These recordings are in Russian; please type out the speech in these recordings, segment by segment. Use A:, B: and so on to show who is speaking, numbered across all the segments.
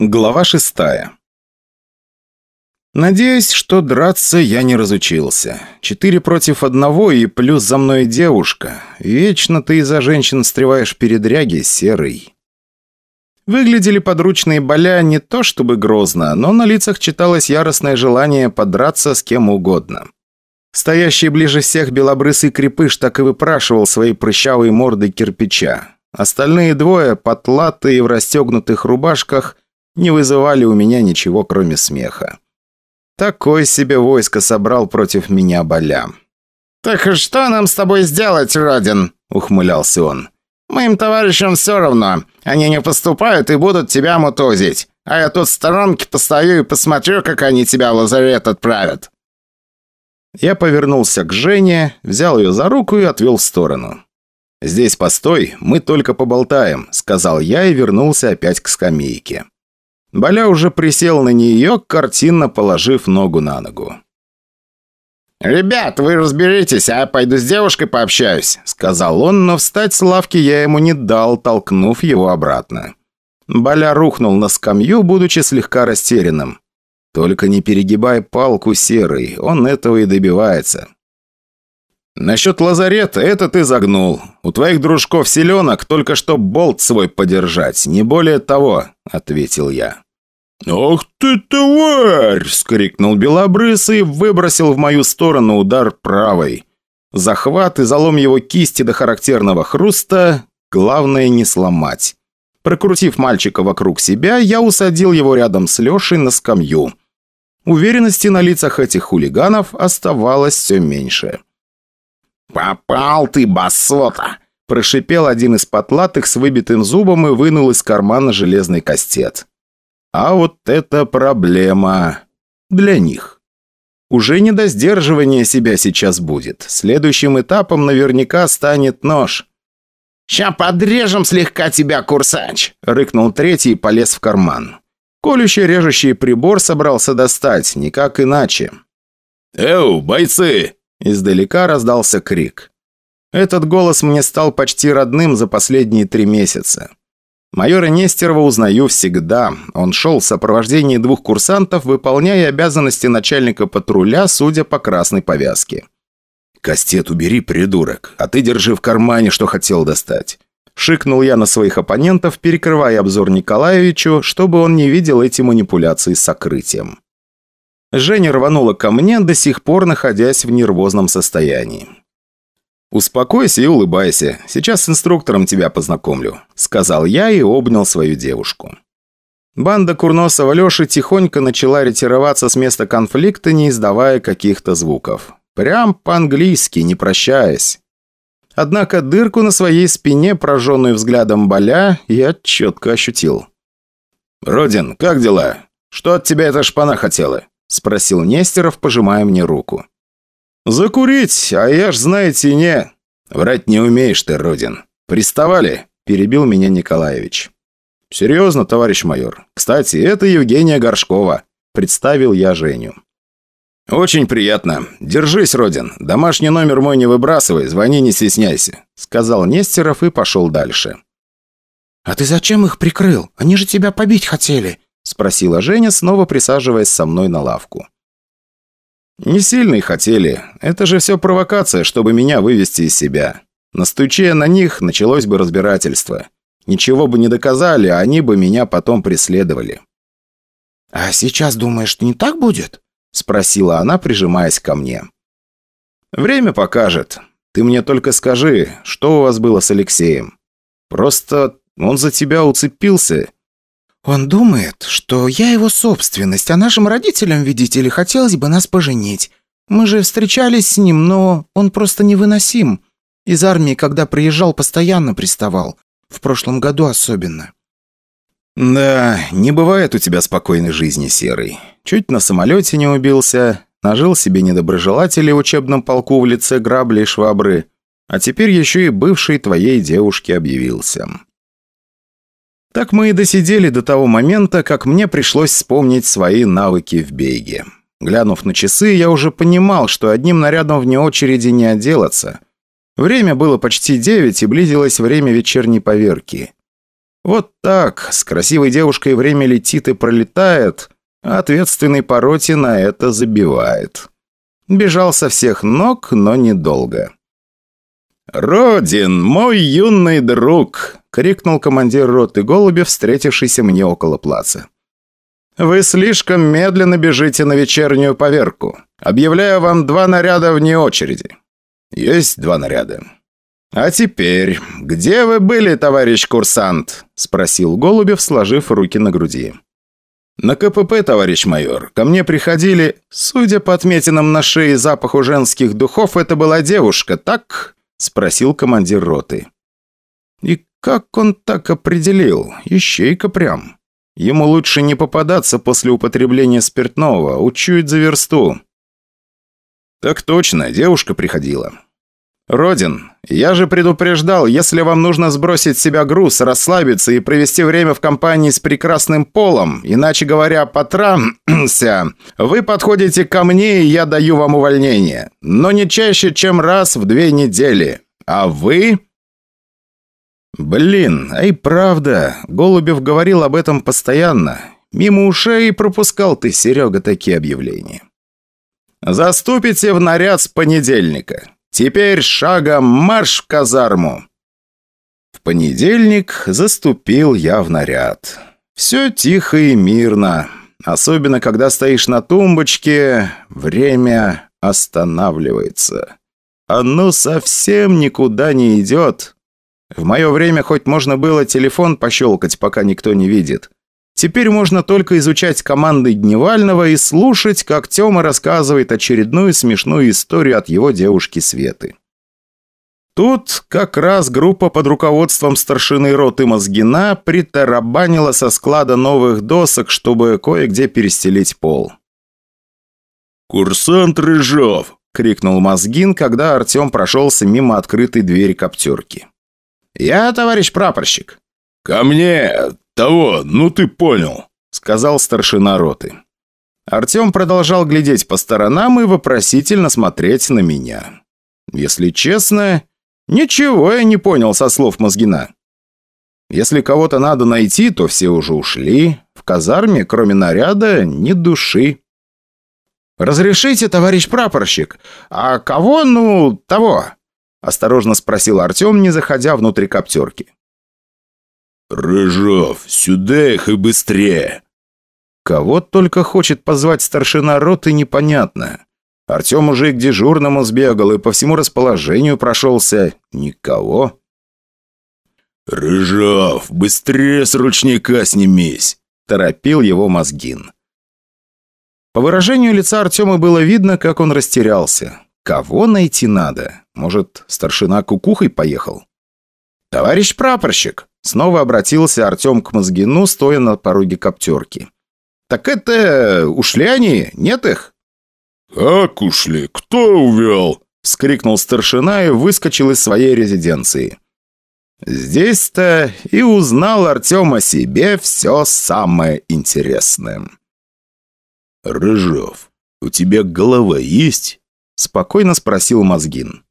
A: Глава шестая. Надеюсь, что драться я не разучился. Четыре против одного и плюс за мной девушка. Вечно ты из-за женщин встреваешь передряги, серый. Выглядели подручные боля не то чтобы грозно, но на лицах читалось яростное желание подраться с кем угодно. Стоящий ближе всех белобрысый крепыш так и выпрашивал своей прыщавой мордой кирпича. Остальные двое, потлатые в расстегнутых рубашках – не вызывали у меня ничего, кроме смеха. Такое себе войско собрал против меня Боля.
B: «Так что нам с тобой сделать, Родин?» – ухмылялся он. «Моим товарищам все равно. Они не поступают и будут тебя мутозить. А я тут в сторонке постою и посмотрю, как они тебя в лазарет отправят».
A: Я повернулся к Жене, взял ее за руку и отвел в сторону. «Здесь постой, мы только поболтаем», – сказал я и вернулся опять к скамейке. Боля уже присел на нее, картинно положив ногу на ногу.
B: «Ребят, вы разберитесь, а я пойду с девушкой пообщаюсь», — сказал он, но встать с лавки я ему не дал, толкнув его обратно.
A: Боля рухнул на скамью, будучи слегка растерянным. «Только не перегибай палку, Серый, он этого и добивается». «Насчет лазарета это ты загнул. У твоих дружков селенок только что болт свой подержать, не более того», — ответил я.
C: «Ах ты, тварь!» – скрикнул белобрысый и выбросил в мою сторону удар правой.
A: Захват и залом его кисти до характерного хруста – главное не сломать. Прокрутив мальчика вокруг себя, я усадил его рядом с Лешей на скамью. Уверенности на лицах этих хулиганов оставалось все меньше.
B: «Попал ты, басота!»
A: – прошипел один из потлатых с выбитым зубом и вынул из кармана железный кастет. А вот это проблема для них. Уже не до сдерживания себя сейчас будет. Следующим этапом наверняка станет нож.
B: «Ща подрежем слегка тебя, курсач!»
A: – рыкнул третий и полез в карман. Колющий режущий прибор собрался достать, никак иначе.
C: «Эу, бойцы!»
A: – издалека раздался крик. Этот голос мне стал почти родным за последние три месяца. Майора Нестерова узнаю всегда. Он шел в сопровождении двух курсантов, выполняя обязанности начальника патруля, судя по красной повязке. «Кастет убери, придурок, а ты держи в кармане, что хотел достать». Шикнул я на своих оппонентов, перекрывая обзор Николаевичу, чтобы он не видел эти манипуляции с сокрытием. Женя рванула ко мне, до сих пор находясь в нервозном состоянии. «Успокойся и улыбайся. Сейчас с инструктором тебя познакомлю», – сказал я и обнял свою девушку. Банда Курносова Леши тихонько начала ретироваться с места конфликта, не издавая каких-то звуков. Прям по-английски, не прощаясь. Однако дырку на своей спине, прожженную взглядом боля, я четко ощутил.
C: «Родин, как дела? Что от тебя эта шпана хотела?» – спросил Нестеров, пожимая мне руку.
A: «Закурить, а я ж, знаете, не...»
C: «Врать не умеешь ты, Родин. Приставали?» – перебил меня Николаевич.
A: «Серьезно, товарищ майор. Кстати, это Евгения Горшкова», – представил я Женю.
C: «Очень приятно. Держись, Родин. Домашний номер мой не выбрасывай, звони, не стесняйся», – сказал Нестеров и пошел дальше.
B: «А ты зачем их прикрыл? Они же тебя побить хотели», –
A: спросила Женя, снова присаживаясь со мной на лавку. «Не сильно и хотели. Это же все провокация, чтобы меня вывести из себя. Настучая на них, началось бы разбирательство. Ничего бы не доказали, а они бы меня потом преследовали».
B: «А сейчас думаешь, не так будет?»
A: Спросила она, прижимаясь ко мне. «Время покажет. Ты мне только скажи, что у вас было с Алексеем? Просто он за тебя уцепился
B: «Он думает, что я его собственность, а нашим родителям, видите ли, хотелось бы нас поженить. Мы же встречались с ним, но он просто невыносим. Из армии, когда приезжал, постоянно приставал. В прошлом году особенно».
A: «Да, не бывает у тебя спокойной жизни, Серый. Чуть на самолете не убился, нажил себе недоброжелателей в учебном полку в лице грабли и швабры, а теперь еще и бывший твоей девушке объявился». Так мы и досидели до того момента, как мне пришлось вспомнить свои навыки в беге. Глянув на часы, я уже понимал, что одним нарядом вне очереди не отделаться. Время было почти девять, и близилось время вечерней поверки. Вот так, с красивой девушкой время летит и пролетает, а ответственный по роте на это забивает. Бежал со всех ног, но недолго. «Родин, мой юный друг!» — крикнул командир роты Голубев, встретившийся мне около плаца. «Вы слишком медленно бежите на вечернюю поверку. Объявляю вам два наряда вне очереди». «Есть два наряда». «А теперь, где вы были, товарищ курсант?» — спросил Голубев, сложив руки на груди. «На КПП, товарищ майор, ко мне приходили... Судя по отметинам на шее запаху женских духов, это была девушка, так?» — спросил командир роты. «И как он так определил? Ищейка прям. Ему лучше не попадаться после употребления спиртного, учует за версту». «Так точно, девушка приходила. «Родин, я же предупреждал, если вам нужно сбросить себя груз, расслабиться и провести время в компании с прекрасным полом, иначе говоря, потрамся, вы подходите ко мне, и я даю вам увольнение. Но не чаще, чем раз в две недели. А вы...» «Блин, ай правда, Голубев говорил об этом постоянно. Мимо ушей пропускал ты, Серега, такие объявления». «Заступите в наряд с понедельника. Теперь шагом марш в казарму!» В понедельник заступил я в наряд. Все тихо и мирно. Особенно, когда стоишь на тумбочке, время останавливается. Оно совсем никуда не идет. В мое время хоть можно было телефон пощелкать, пока никто не видит. Теперь можно только изучать команды Дневального и слушать, как Тёма рассказывает очередную смешную историю от его девушки Светы. Тут как раз группа под руководством старшины роты Мозгина притарабанила со склада новых досок, чтобы кое-где перестелить пол.
C: «Курсант Рыжов!» — крикнул Мозгин, когда Артем прошелся мимо открытой двери коптерки.
A: «Я, товарищ прапорщик».
C: «Ко мне! «Того, ну ты понял», — сказал старшина роты.
A: Артем продолжал глядеть по сторонам и вопросительно смотреть на меня. Если честно, ничего я не понял со слов Мозгина. Если кого-то надо найти, то все уже ушли. В казарме, кроме наряда, ни души. «Разрешите, товарищ прапорщик? А кого, ну, того?» Осторожно спросил Артем, не заходя внутрь коптерки.
C: «Рыжов, сюда их и быстрее!»
A: Кого только хочет позвать старшина роты, непонятно. Артем уже к дежурному сбегал и по всему расположению прошелся. Никого.
C: «Рыжов, быстрее с ручника снимись!» – торопил его Мозгин.
A: По выражению лица Артема было видно, как он растерялся. Кого найти надо? Может, старшина кукухой поехал? «Товарищ прапорщик!» Снова обратился Артем к Мозгину, стоя на пороге коптерки. «Так это... ушли они? Нет их?»
C: «Как ушли? Кто увел?» — вскрикнул старшина и выскочил из своей резиденции.
A: Здесь-то и узнал Артем о себе все самое интересное.
C: «Рыжов, у тебя голова есть?» — спокойно спросил Мозгин.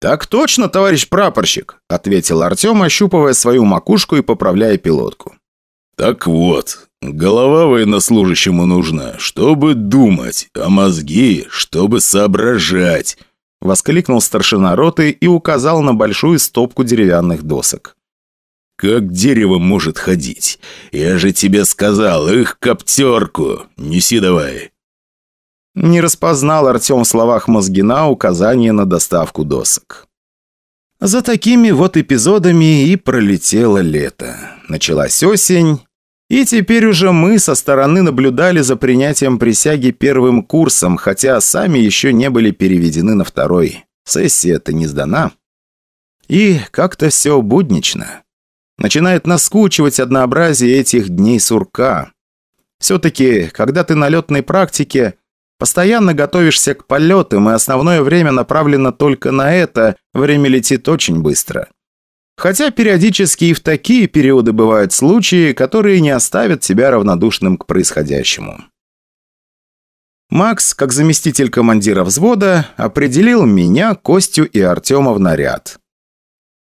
A: «Так точно, товарищ прапорщик», — ответил Артем, ощупывая свою макушку и поправляя пилотку.
C: «Так вот, голова военнослужащему нужна, чтобы думать, а мозги, чтобы соображать», — воскликнул старшина роты и указал на большую стопку деревянных досок. «Как дерево может ходить? Я же тебе сказал, их коптерку! Неси давай!»
A: Не распознал Артем в словах Мозгина указание на доставку досок. За такими вот эпизодами и пролетело лето. Началась осень, и теперь уже мы со стороны наблюдали за принятием присяги первым курсом, хотя сами еще не были переведены на второй. Сессия-то не сдана. И как-то все буднично. Начинает наскучивать однообразие этих дней сурка. Все-таки, когда ты на летной практике, Постоянно готовишься к полетам, и основное время направлено только на это, время летит очень быстро. Хотя периодически и в такие периоды бывают случаи, которые не оставят тебя равнодушным к происходящему. Макс, как заместитель командира взвода, определил меня, Костю и Артема в наряд.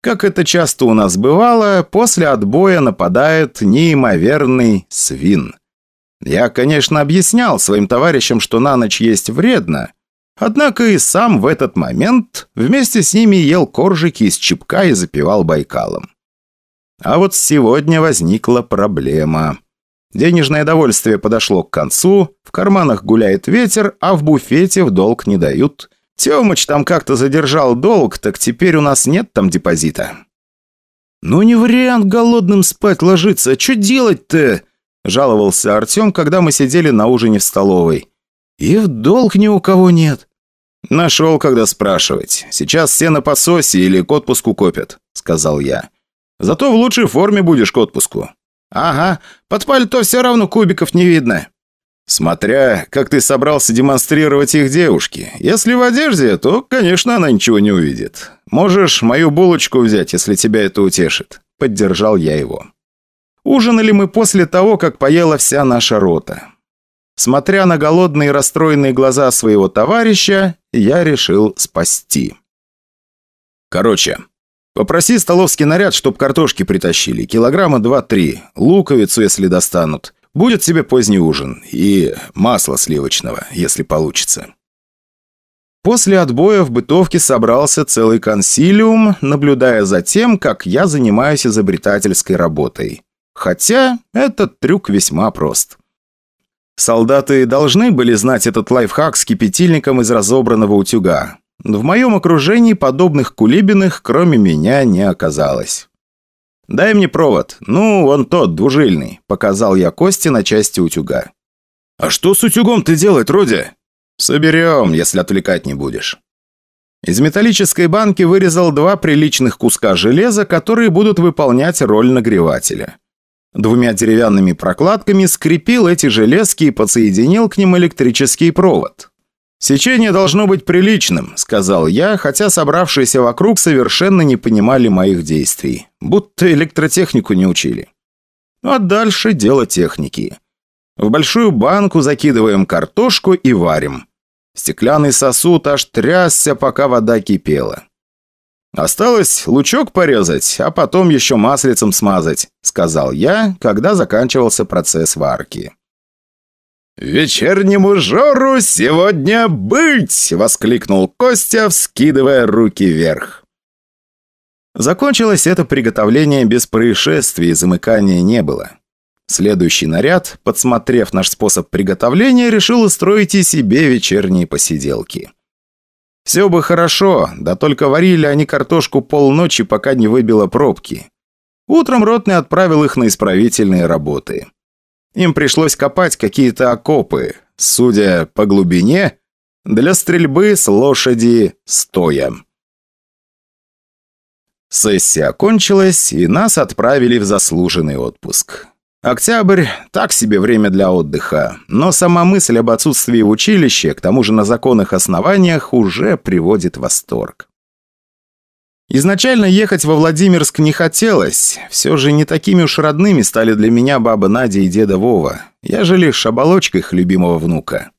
A: Как это часто у нас бывало, после отбоя нападает неимоверный свин. Я, конечно, объяснял своим товарищам, что на ночь есть вредно, однако и сам в этот момент вместе с ними ел коржики из чепка и запивал Байкалом. А вот сегодня возникла проблема. Денежное довольствие подошло к концу, в карманах гуляет ветер, а в буфете в долг не дают. Тёмыч там как-то задержал долг, так теперь у нас нет там депозита. «Ну не вариант голодным спать ложиться, что делать-то?» Жаловался Артем, когда мы сидели на ужине в столовой. «И в долг ни у кого нет». «Нашел, когда спрашивать. Сейчас все на пососе или к отпуску копят», — сказал я. «Зато в лучшей форме будешь к отпуску». «Ага, под пальто все равно кубиков не видно». «Смотря, как ты собрался демонстрировать их девушке. Если в одежде, то, конечно, она ничего не увидит. Можешь мою булочку взять, если тебя это утешит». Поддержал я его. Ужинали мы после того, как поела вся наша рота. Смотря на голодные и расстроенные глаза своего товарища, я решил спасти. Короче, попроси столовский наряд, чтоб картошки притащили, килограмма два-три, луковицу, если достанут. Будет тебе поздний ужин и масло сливочного, если получится. После отбоя в бытовке собрался целый консилиум, наблюдая за тем, как я занимаюсь изобретательской работой. Хотя этот трюк весьма прост. Солдаты должны были знать этот лайфхак с кипятильником из разобранного утюга. В моем окружении подобных кулибиных, кроме меня, не оказалось. «Дай мне провод. Ну, он тот, двужильный», – показал я Кости на части утюга. «А что с утюгом ты делать, Родя?» «Соберем, если отвлекать не будешь». Из металлической банки вырезал два приличных куска железа, которые будут выполнять роль нагревателя. Двумя деревянными прокладками скрепил эти железки и подсоединил к ним электрический провод. «Сечение должно быть приличным», – сказал я, хотя собравшиеся вокруг совершенно не понимали моих действий. Будто электротехнику не учили. А дальше дело техники. В большую банку закидываем картошку и варим. Стеклянный сосуд аж трясся, пока вода кипела. «Осталось лучок порезать, а потом еще маслицем смазать», — сказал я, когда заканчивался процесс варки. «Вечернему жору сегодня быть!» — воскликнул Костя, вскидывая руки вверх. Закончилось это приготовление без происшествий замыкания не было. Следующий наряд, подсмотрев наш способ приготовления, решил устроить и себе вечерние посиделки. Все бы хорошо, да только варили они картошку полночи, пока не выбило пробки. Утром Ротный отправил их на исправительные работы. Им пришлось копать какие-то окопы, судя по глубине, для стрельбы с лошади стоя. Сессия окончилась, и нас отправили в заслуженный отпуск. Октябрь – так себе время для отдыха, но сама мысль об отсутствии в училище, к тому же на законных основаниях, уже приводит в восторг. Изначально ехать во Владимирск не хотелось, все же не такими уж родными стали для меня баба Надя и деда Вова, я же лишь оболочка их любимого внука.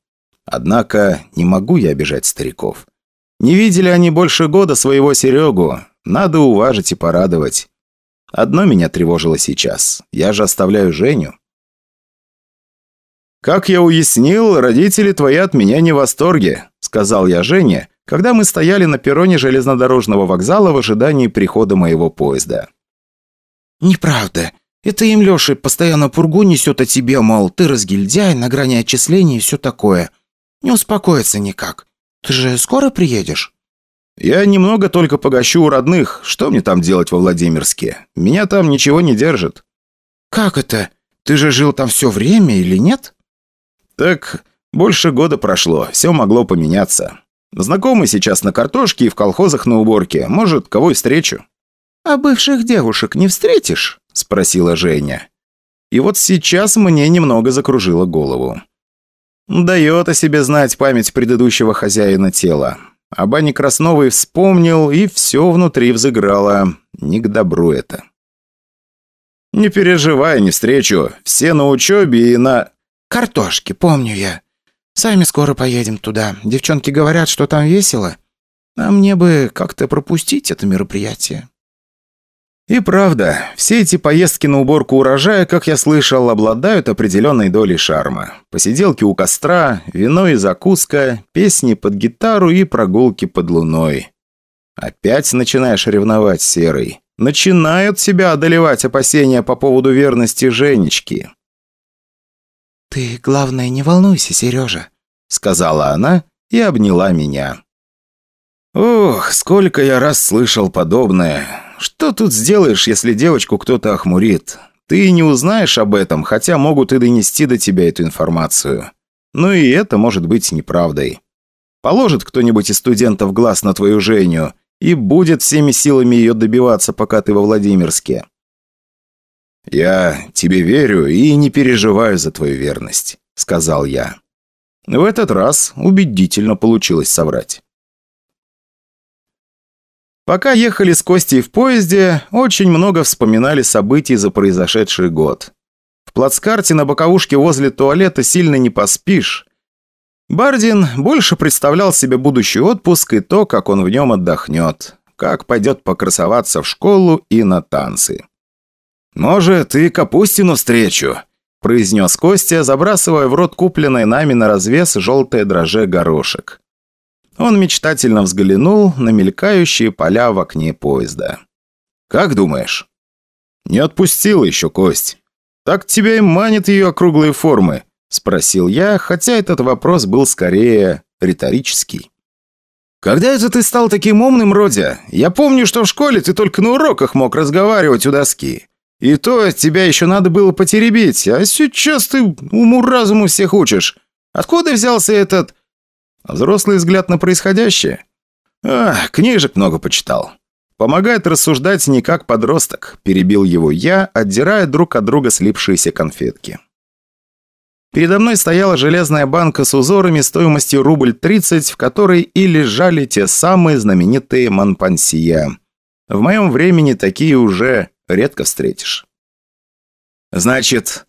A: Однако не могу я обижать стариков. Не видели они больше года своего Серегу, надо уважить и порадовать. Одно меня тревожило сейчас. Я же оставляю Женю. «Как я уяснил, родители твои от меня не в восторге», — сказал я Жене, когда мы стояли на перроне железнодорожного вокзала в ожидании прихода моего поезда.
B: «Неправда. Это им Леша постоянно пургу несет о тебе, мол, ты разгильдяй, на грани отчислений и все такое. Не успокоится никак. Ты же скоро приедешь?»
A: «Я немного только погощу у родных. Что мне там делать во Владимирске? Меня там ничего не держит».
B: «Как это? Ты же жил там все время или нет?»
A: «Так, больше года прошло. Все могло поменяться. Знакомый сейчас на картошке и в колхозах на уборке. Может, кого и встречу».
B: «А бывших девушек не встретишь?» – спросила Женя.
A: И вот сейчас мне немного закружило голову. Дает о себе знать память предыдущего хозяина тела. А Бани Красновой вспомнил, и все внутри взыграло. Не к добру это. «Не переживай, не встречу. Все на учебе и на...»
B: «Картошки, помню я. Сами скоро поедем туда. Девчонки говорят, что там весело. А мне бы как-то пропустить это мероприятие».
A: И правда, все эти поездки на уборку урожая, как я слышал, обладают определенной долей шарма. Посиделки у костра, вино и закуска, песни под гитару и прогулки под луной. Опять начинаешь ревновать, Серый. Начинают себя одолевать опасения по поводу верности Женечки.
B: «Ты, главное, не волнуйся, Сережа», — сказала она и обняла меня.
A: Ох, сколько я раз слышал подобное. Что тут сделаешь, если девочку кто-то охмурит? Ты не узнаешь об этом, хотя могут и донести до тебя эту информацию. Ну и это может быть неправдой. Положит кто-нибудь из студентов глаз на твою Женю и будет всеми силами ее добиваться, пока ты во Владимирске. «Я тебе верю и не переживаю за твою верность», — сказал я. В этот раз убедительно получилось соврать. Пока ехали с Костей в поезде, очень много вспоминали событий за произошедший год. В плацкарте на боковушке возле туалета сильно не поспишь. Бардин больше представлял себе будущий отпуск и то, как он в нем отдохнет, как пойдет покрасоваться в школу и на танцы. «Может, и Капустину встречу», – произнес Костя, забрасывая в рот купленный нами на развес желтое дроже горошек. Он мечтательно взглянул на мелькающие поля в окне поезда. «Как думаешь?» «Не отпустил еще кость. Так тебя и манит ее округлые формы», – спросил я, хотя этот вопрос был скорее риторический. «Когда это ты стал таким умным, Родя? Я помню, что в школе ты только на уроках мог разговаривать у доски. И то тебя еще надо было потеребить, а сейчас ты уму-разуму всех учишь. Откуда взялся этот Взрослый взгляд на происходящее? А, книжек много почитал. Помогает рассуждать не как подросток, перебил его я, отдирая друг от друга слипшиеся конфетки. Передо мной стояла железная банка с узорами стоимостью рубль 30, в которой и лежали те самые знаменитые манпансия. В моем времени такие уже редко встретишь. «Значит,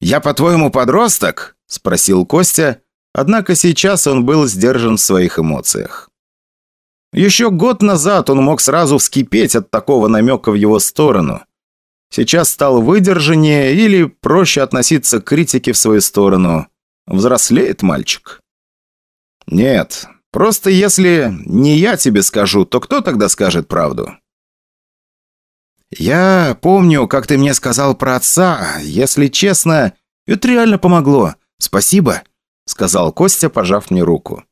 A: я, по-твоему, подросток?» – спросил Костя, Однако сейчас он был сдержан в своих эмоциях. Еще год назад он мог сразу вскипеть от такого намека в его сторону. Сейчас стал выдержаннее или проще относиться к критике в свою сторону. Взрослеет мальчик. Нет, просто если не я тебе скажу, то кто тогда скажет правду? Я помню, как ты мне сказал про отца. Если честно, это реально помогло. Спасибо сказал Костя, пожав мне руку.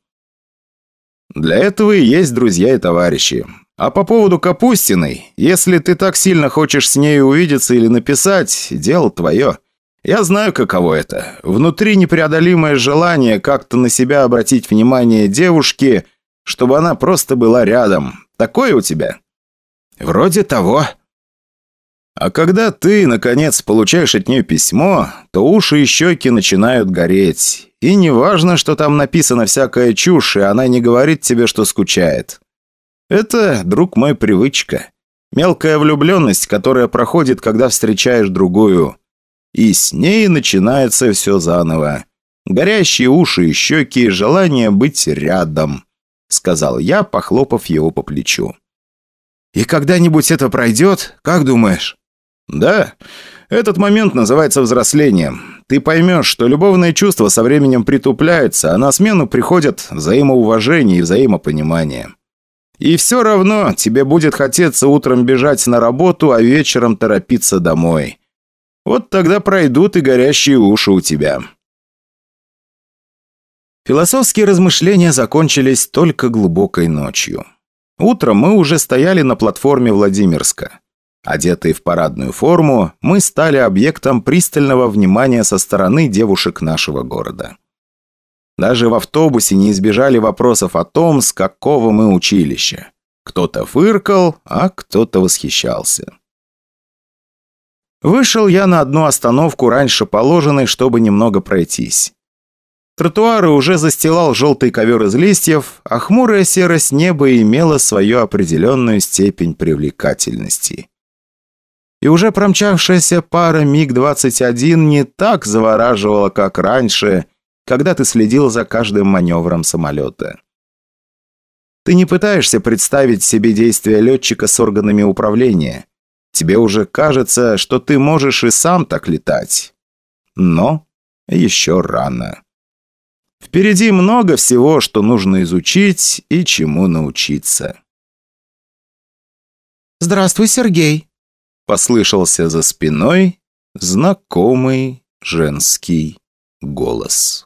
A: «Для этого и есть друзья и товарищи. А по поводу Капустиной, если ты так сильно хочешь с ней увидеться или написать, дело твое. Я знаю, каково это. Внутри непреодолимое желание как-то на себя обратить внимание девушки, чтобы она просто была рядом. Такое у тебя?» «Вроде того», а когда ты, наконец, получаешь от нее письмо, то уши и щеки начинают гореть. И не важно, что там написано всякая чушь, и она не говорит тебе, что скучает. Это, друг мой, привычка. Мелкая влюбленность, которая проходит, когда встречаешь другую. И с ней начинается все заново. Горящие уши и щеки, желание быть рядом, сказал я, похлопав его по плечу. «И когда-нибудь это пройдет, как думаешь?» «Да, этот момент называется взрослением. Ты поймешь, что любовные чувства со временем притупляются, а на смену приходят взаимоуважение и взаимопонимание. И все равно тебе будет хотеться утром бежать на работу, а вечером торопиться домой. Вот тогда пройдут и горящие уши у тебя». Философские размышления закончились только глубокой ночью. Утром мы уже стояли на платформе Владимирска. Одетые в парадную форму, мы стали объектом пристального внимания со стороны девушек нашего города. Даже в автобусе не избежали вопросов о том, с какого мы училища. Кто-то фыркал, а кто-то восхищался. Вышел я на одну остановку раньше положенной, чтобы немного пройтись. Тротуары уже застилал желтый ковер из листьев, а хмурая серость неба имела свою определенную степень привлекательности и уже промчавшаяся пара МиГ-21 не так завораживала, как раньше, когда ты следил за каждым маневром самолета. Ты не пытаешься представить себе действия летчика с органами управления. Тебе уже кажется, что ты можешь и сам так летать. Но еще рано. Впереди много всего, что нужно изучить и чему научиться.
B: «Здравствуй, Сергей!»
A: Послышался за спиной знакомый женский голос.